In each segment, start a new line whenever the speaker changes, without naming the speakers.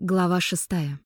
Глава шестая.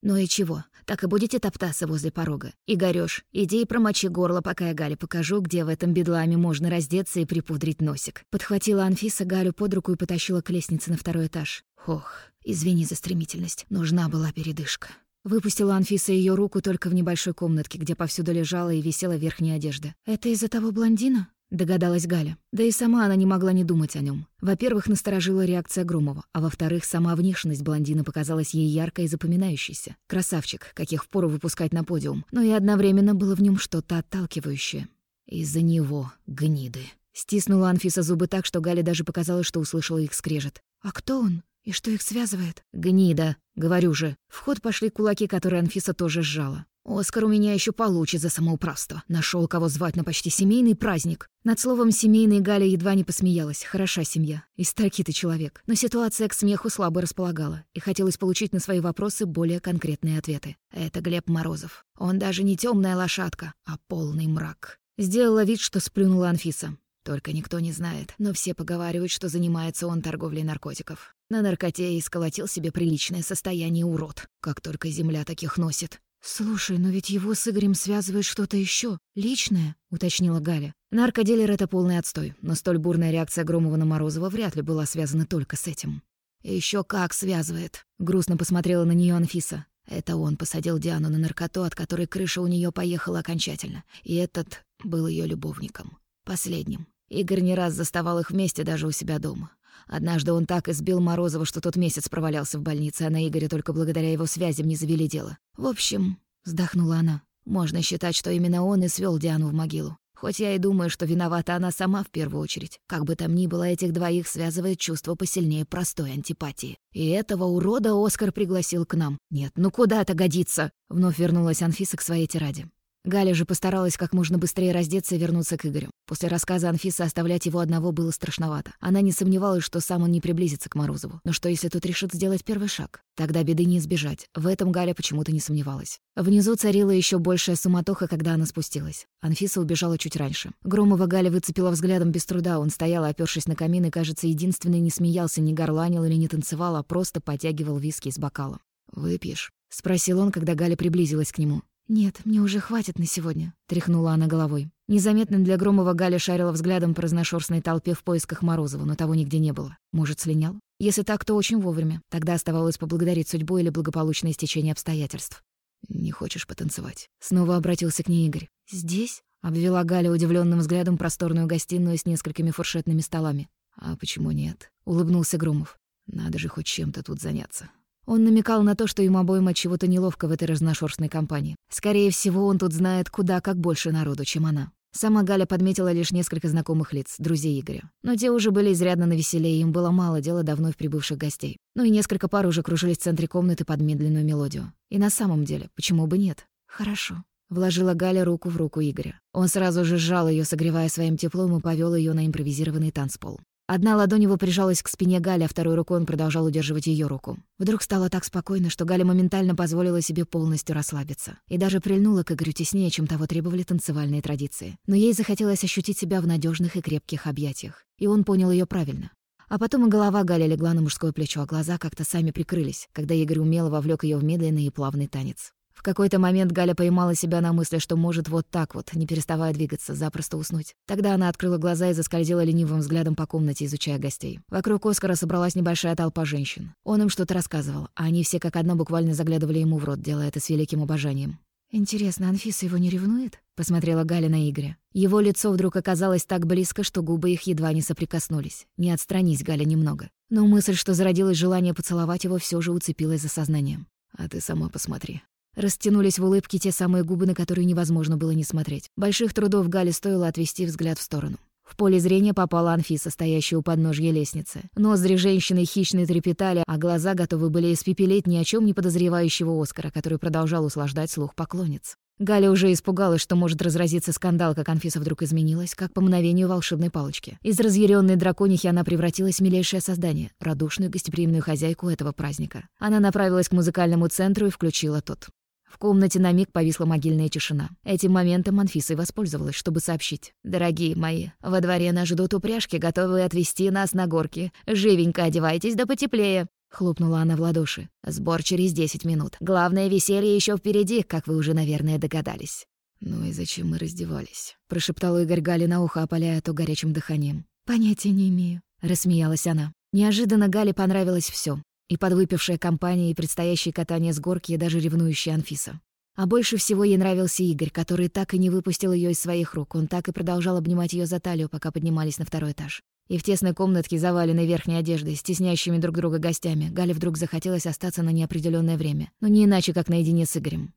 «Ну и чего? Так и будете топтаться возле порога? Игорёш, иди и промочи горло, пока я Гале покажу, где в этом бедламе можно раздеться и припудрить носик». Подхватила Анфиса Галю под руку и потащила к лестнице на второй этаж. «Ох, извини за стремительность. Нужна была передышка». Выпустила Анфиса ее руку только в небольшой комнатке, где повсюду лежала и висела верхняя одежда. «Это из-за того блондина?» Догадалась Галя. Да и сама она не могла не думать о нем. Во-первых, насторожила реакция Громова, а во-вторых, сама внешность блондина показалась ей яркой и запоминающейся. Красавчик, каких впору выпускать на подиум, но и одновременно было в нем что-то отталкивающее. Из-за него, гниды. Стиснула Анфиса зубы так, что Гале даже показалось, что услышала их скрежет. «А кто он? И что их связывает?» «Гнида, говорю же». В ход пошли кулаки, которые Анфиса тоже сжала. Оскар у меня еще получит за самоуправство. Нашел кого звать на почти семейный праздник. Над словом «семейный» Галя едва не посмеялась. Хороша семья. И стальки ты человек. Но ситуация к смеху слабо располагала. И хотелось получить на свои вопросы более конкретные ответы. Это Глеб Морозов. Он даже не темная лошадка, а полный мрак. Сделала вид, что сплюнула Анфиса. Только никто не знает, но все поговаривают, что занимается он торговлей наркотиков. На наркоте и сколотил себе приличное состояние урод. Как только земля таких носит. «Слушай, но ведь его с Игорем связывает что-то еще личное», — уточнила Галя. Наркоделер — это полный отстой, но столь бурная реакция Громова на Морозова вряд ли была связана только с этим. Еще как связывает», — грустно посмотрела на нее Анфиса. Это он посадил Диану на наркоту, от которой крыша у нее поехала окончательно. И этот был ее любовником. Последним. Игорь не раз заставал их вместе даже у себя дома. Однажды он так избил Морозова, что тот месяц провалялся в больнице, а на Игоря только благодаря его связям не завели дело. В общем, вздохнула она, можно считать, что именно он и свел Диану в могилу. Хоть я и думаю, что виновата она сама в первую очередь. Как бы там ни было, этих двоих связывает чувство посильнее простой антипатии. И этого урода Оскар пригласил к нам. Нет, ну куда это годится? Вновь вернулась Анфиса к своей тираде. Галя же постаралась как можно быстрее раздеться и вернуться к Игорю. После рассказа Анфисы оставлять его одного было страшновато. Она не сомневалась, что сам он не приблизится к Морозову. Но что, если тот решит сделать первый шаг? Тогда беды не избежать. В этом Галя почему-то не сомневалась. Внизу царила еще большая суматоха, когда она спустилась. Анфиса убежала чуть раньше. Громова Галя выцепила взглядом без труда. Он стоял, опершись на камин, и, кажется, единственный не смеялся, не горланил или не танцевал, а просто потягивал виски из бокала. «Выпьешь?» — спросил он, когда Галя приблизилась к нему. «Нет, мне уже хватит на сегодня», — тряхнула она головой. Незаметно для Громова Галя шарила взглядом по разношерстной толпе в поисках Морозова, но того нигде не было. Может, слинял? Если так, то очень вовремя. Тогда оставалось поблагодарить судьбу или благополучное стечение обстоятельств. «Не хочешь потанцевать?» Снова обратился к ней Игорь. «Здесь?» — обвела Галя удивленным взглядом просторную гостиную с несколькими фуршетными столами. «А почему нет?» — улыбнулся Громов. «Надо же хоть чем-то тут заняться». Он намекал на то, что им обоим от чего-то неловко в этой разношерстной компании. Скорее всего, он тут знает куда как больше народу, чем она. Сама Галя подметила лишь несколько знакомых лиц, друзей Игоря. Но те уже были изрядно навеселее, им было мало дела давно в прибывших гостей. Ну и несколько пар уже кружились в центре комнаты под медленную мелодию. И на самом деле, почему бы нет? Хорошо. Вложила Галя руку в руку Игоря. Он сразу же сжал ее, согревая своим теплом, и повел ее на импровизированный танцпол. Одна ладонь его прижалась к спине Гали, а второй рукой он продолжал удерживать ее руку. Вдруг стало так спокойно, что Галя моментально позволила себе полностью расслабиться. И даже прильнула к Игорю теснее, чем того требовали танцевальные традиции. Но ей захотелось ощутить себя в надежных и крепких объятиях. И он понял ее правильно. А потом и голова Галя легла на мужское плечо, а глаза как-то сами прикрылись, когда Игорь умело вовлек ее в медленный и плавный танец. В какой-то момент Галя поймала себя на мысли, что может вот так вот, не переставая двигаться, запросто уснуть. Тогда она открыла глаза и заскользила ленивым взглядом по комнате, изучая гостей. Вокруг Оскара собралась небольшая толпа женщин. Он им что-то рассказывал, а они все как одна буквально заглядывали ему в рот, делая это с великим обожанием. «Интересно, Анфиса его не ревнует?» — посмотрела Галя на Игоря. Его лицо вдруг оказалось так близко, что губы их едва не соприкоснулись. Не отстранись, Галя, немного. Но мысль, что зародилось желание поцеловать его, все же уцепилась за сознанием. «А ты сама посмотри», Растянулись в улыбке те самые губы, на которые невозможно было не смотреть. Больших трудов Гале стоило отвести взгляд в сторону. В поле зрения попала Анфиса, стоящая у подножья лестницы. Ноздри женщины хищно трепетали, а глаза готовы были испепелить ни о чем не подозревающего Оскара, который продолжал услаждать слух поклонниц. Галя уже испугалась, что может разразиться скандал, как Анфиса вдруг изменилась, как по мгновению волшебной палочки. Из разъяренной драконихи она превратилась в милейшее создание, радушную гостеприимную хозяйку этого праздника. Она направилась к музыкальному центру и включила тот. В комнате на миг повисла могильная тишина. Этим моментом Анфиса и воспользовалась, чтобы сообщить. «Дорогие мои, во дворе нас ждут упряжки, готовые отвезти нас на горки. Живенько одевайтесь да потеплее». Хлопнула она в ладоши. «Сбор через десять минут. Главное веселье еще впереди, как вы уже, наверное, догадались». «Ну и зачем мы раздевались?» — прошептал Игорь Гали на ухо, опаляя то горячим дыханием. «Понятия не имею», — рассмеялась она. Неожиданно Гале понравилось все: И подвыпившая компания, и предстоящее катание с горки, и даже ревнующая Анфиса. А больше всего ей нравился Игорь, который так и не выпустил ее из своих рук. Он так и продолжал обнимать ее за талию, пока поднимались на второй этаж. И в тесной комнатке, заваленной верхней одеждой, стесняющими друг друга гостями, Гале вдруг захотелось остаться на неопределенное время. Но не иначе, как наедине с Игорем.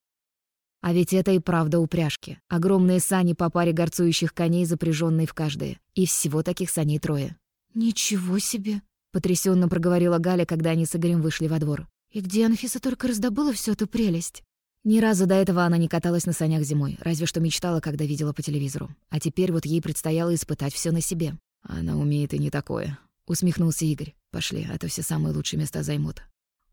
А ведь это и правда упряжки. Огромные сани по паре горцующих коней, запряженные в каждое. И всего таких саней трое.
«Ничего себе!»
— потрясенно проговорила Галя, когда они с Игорем вышли во двор.
«И где Анфиса только раздобыла всю эту прелесть?»
Ни разу до этого она не каталась на санях зимой, разве что мечтала, когда видела по телевизору. А теперь вот ей предстояло испытать все на себе. «Она умеет и не такое», — усмехнулся Игорь. «Пошли, а то все самые лучшие места займут».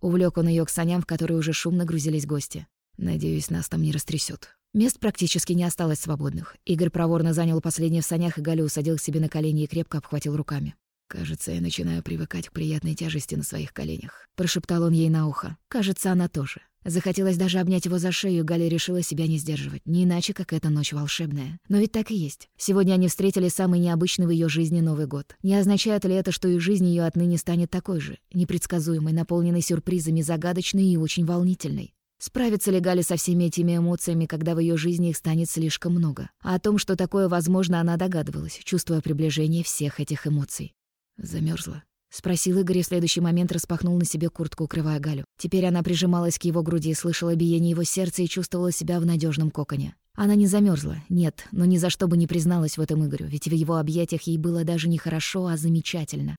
Увлек он ее к саням, в которые уже шумно грузились гости. Надеюсь, нас там не растрясет. Мест практически не осталось свободных. Игорь проворно занял последнее в санях, и Галю усадил к себе на колени и крепко обхватил руками. «Кажется, я начинаю привыкать к приятной тяжести на своих коленях», — прошептал он ей на ухо. «Кажется, она тоже». Захотелось даже обнять его за шею, Галя решила себя не сдерживать. Не иначе, как эта ночь волшебная. Но ведь так и есть. Сегодня они встретили самый необычный в ее жизни Новый год. Не означает ли это, что и жизнь ее отныне станет такой же? Непредсказуемой, наполненной сюрпризами, загадочной и очень волнительной. Справится ли Галя со всеми этими эмоциями, когда в ее жизни их станет слишком много? А о том, что такое возможно, она догадывалась, чувствуя приближение всех этих эмоций. Замерзла. Спросил Игорь и в следующий момент распахнул на себе куртку, укрывая Галю. Теперь она прижималась к его груди, слышала биение его сердца и чувствовала себя в надежном коконе. Она не замерзла, нет, но ни за что бы не призналась в этом Игорю, ведь в его объятиях ей было даже не хорошо, а замечательно.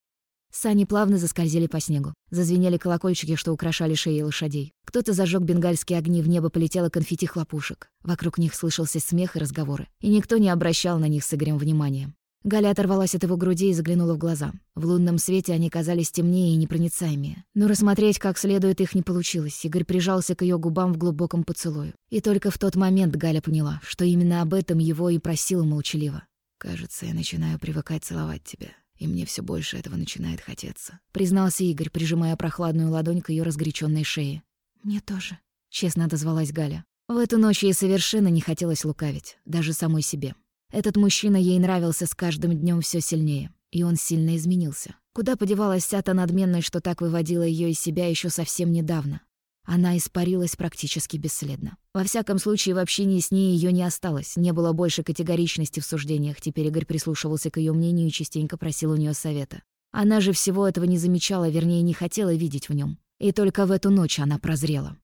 Сани плавно заскользили по снегу. Зазвенели колокольчики, что украшали шеи лошадей. Кто-то зажег бенгальские огни, в небо полетело конфетти хлопушек. Вокруг них слышался смех и разговоры. И никто не обращал на них с Игорем внимания. Галя оторвалась от его груди и заглянула в глаза. В лунном свете они казались темнее и непроницаемее. Но рассмотреть как следует их не получилось. Игорь прижался к ее губам в глубоком поцелую. И только в тот момент Галя поняла, что именно об этом его и просила молчаливо. «Кажется, я начинаю привыкать целовать тебя», и мне все больше этого начинает хотеться», — признался Игорь, прижимая прохладную ладонь к ее разгоряченной шее.
«Мне тоже», —
честно отозвалась Галя. В эту ночь ей совершенно не хотелось лукавить, даже самой себе. Этот мужчина ей нравился с каждым днем все сильнее, и он сильно изменился. Куда подевалась вся та надменность, что так выводила ее из себя еще совсем недавно? Она испарилась практически бесследно. Во всяком случае, в общении с ней ее не осталось, не было больше категоричности в суждениях. Теперь Игорь прислушивался к ее мнению и частенько просил у нее совета. Она же всего этого не замечала, вернее, не хотела видеть в нем. И только в эту ночь она прозрела.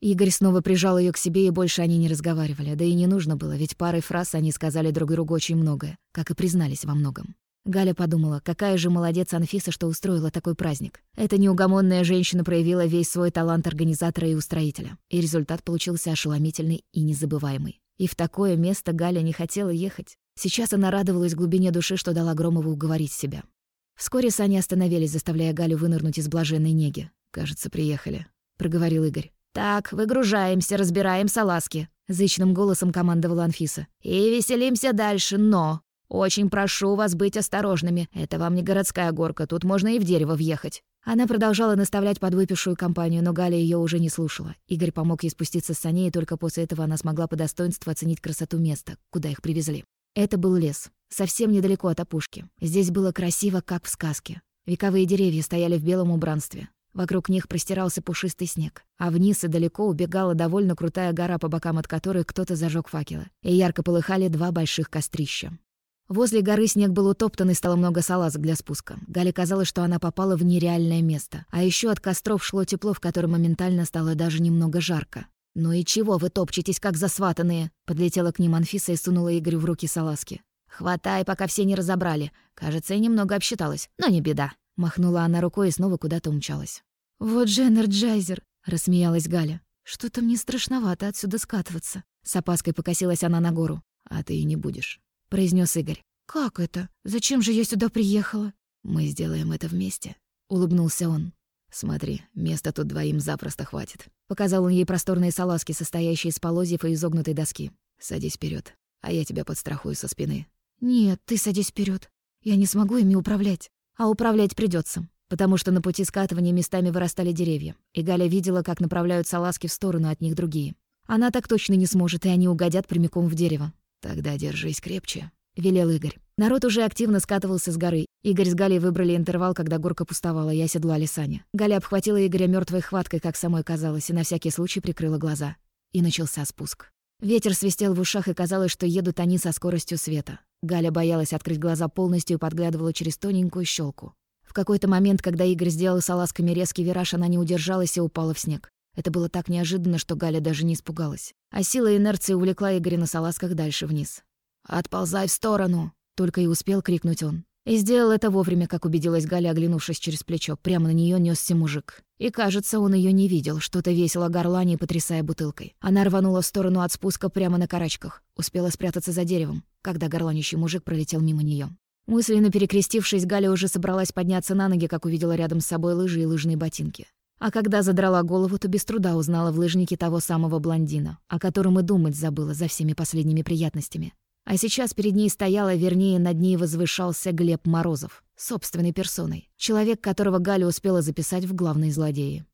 Игорь снова прижал ее к себе, и больше они не разговаривали. Да и не нужно было, ведь парой фраз они сказали друг другу очень многое, как и признались во многом. Галя подумала, какая же молодец Анфиса, что устроила такой праздник. Эта неугомонная женщина проявила весь свой талант организатора и устроителя. И результат получился ошеломительный и незабываемый. И в такое место Галя не хотела ехать. Сейчас она радовалась глубине души, что дала Громову уговорить себя. Вскоре сани остановились, заставляя Галю вынырнуть из блаженной неги. «Кажется, приехали», — проговорил Игорь. «Так, выгружаемся, разбираем салазки», — зычным голосом командовала Анфиса. «И веселимся дальше, но очень прошу вас быть осторожными. Это вам не городская горка, тут можно и в дерево въехать». Она продолжала наставлять подвыпившую компанию, но Галя ее уже не слушала. Игорь помог ей спуститься с саней, и только после этого она смогла по достоинству оценить красоту места, куда их привезли. Это был лес, совсем недалеко от опушки. Здесь было красиво, как в сказке. Вековые деревья стояли в белом убранстве. Вокруг них простирался пушистый снег, а вниз и далеко убегала довольно крутая гора, по бокам от которой кто-то зажег факелы, и ярко полыхали два больших кострища. Возле горы снег был утоптан и стало много салазок для спуска. Гале казалось, что она попала в нереальное место. А еще от костров шло тепло, в котором моментально стало даже немного жарко. «Ну и чего вы топчетесь, как засватанные?» Подлетела к ним Анфиса и сунула Игорю в руки салазки. «Хватай, пока все не разобрали. Кажется, я немного обсчиталась, но не беда». Махнула она рукой и снова куда-то умчалась.
«Вот же энерджайзер!» — рассмеялась Галя. «Что-то мне страшновато отсюда скатываться».
С опаской покосилась она на гору. «А ты и не будешь». — произнес Игорь.
«Как это? Зачем же я сюда приехала?»
«Мы сделаем это вместе», — улыбнулся он. «Смотри, места тут двоим запросто хватит». Показал он ей просторные салазки, состоящие из полозьев и изогнутой доски. «Садись вперед, а я тебя подстрахую со спины».
«Нет, ты садись вперед. Я не смогу ими управлять. А управлять придется.
Потому что на пути скатывания местами вырастали деревья, и Галя видела, как направляют салазки в сторону от них другие. Она так точно не сможет, и они угодят прямиком в дерево. «Тогда держись крепче», — велел Игорь. Народ уже активно скатывался с горы. Игорь с Галей выбрали интервал, когда горка пустовала, и оседлали сани. Галя обхватила Игоря мертвой хваткой, как самой казалось, и на всякий случай прикрыла глаза. И начался спуск. Ветер свистел в ушах, и казалось, что едут они со скоростью света. Галя боялась открыть глаза полностью и подглядывала через тоненькую щелку. В какой-то момент, когда Игорь сделал с ласками резкий вираж, она не удержалась и упала в снег. Это было так неожиданно, что Галя даже не испугалась. А сила инерции увлекла Игоря на салазках дальше вниз. «Отползай в сторону!» — только и успел крикнуть он. И сделал это вовремя, как убедилась Галя, оглянувшись через плечо. Прямо на нее нёсся мужик. И, кажется, он ее не видел, что-то весело горлани, потрясая бутылкой. Она рванула в сторону от спуска прямо на карачках. Успела спрятаться за деревом, когда горланищий мужик пролетел мимо нее. Мысленно перекрестившись, Галя уже собралась подняться на ноги, как увидела рядом с собой лыжи и лыжные ботинки. А когда задрала голову, то без труда узнала в лыжнике того самого блондина, о котором и думать забыла за всеми последними приятностями. А сейчас перед ней стояла, вернее, над ней возвышался Глеб Морозов, собственной персоной, человек, которого Галя успела записать в главные злодеи.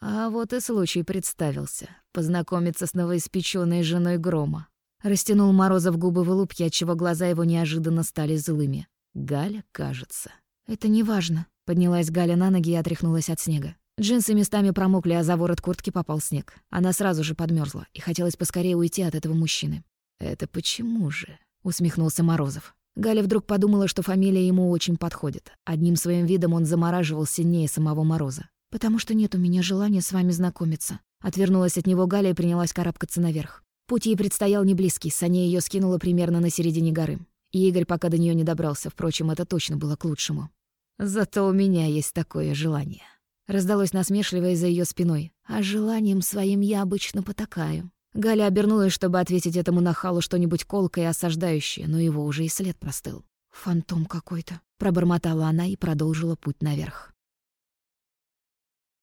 А вот и случай представился — познакомиться с новоиспечённой женой Грома. Растянул Морозов губы в улыбке, отчего глаза его неожиданно стали злыми. Галя, кажется. «Это не важно», — поднялась Галя на ноги и отряхнулась от снега. Джинсы местами промокли, а за ворот куртки попал снег. Она сразу же подмерзла, и хотелось поскорее уйти от этого мужчины. «Это почему же?» — усмехнулся Морозов. Галя вдруг подумала, что фамилия ему очень подходит. Одним своим видом он замораживал сильнее самого Мороза. «Потому что нет у меня желания с вами знакомиться». Отвернулась от него Галя и принялась карабкаться наверх. Путь ей предстоял не близкий, Саня ее скинула примерно на середине горы. И Игорь пока до нее не добрался, впрочем, это точно было к лучшему. «Зато у меня есть такое желание». Раздалось насмешливое за ее спиной. «А желанием своим я обычно потакаю». Галя обернулась, чтобы ответить этому нахалу что-нибудь колкое и осаждающее, но его уже и след простыл. «Фантом какой-то», — пробормотала она и продолжила путь наверх.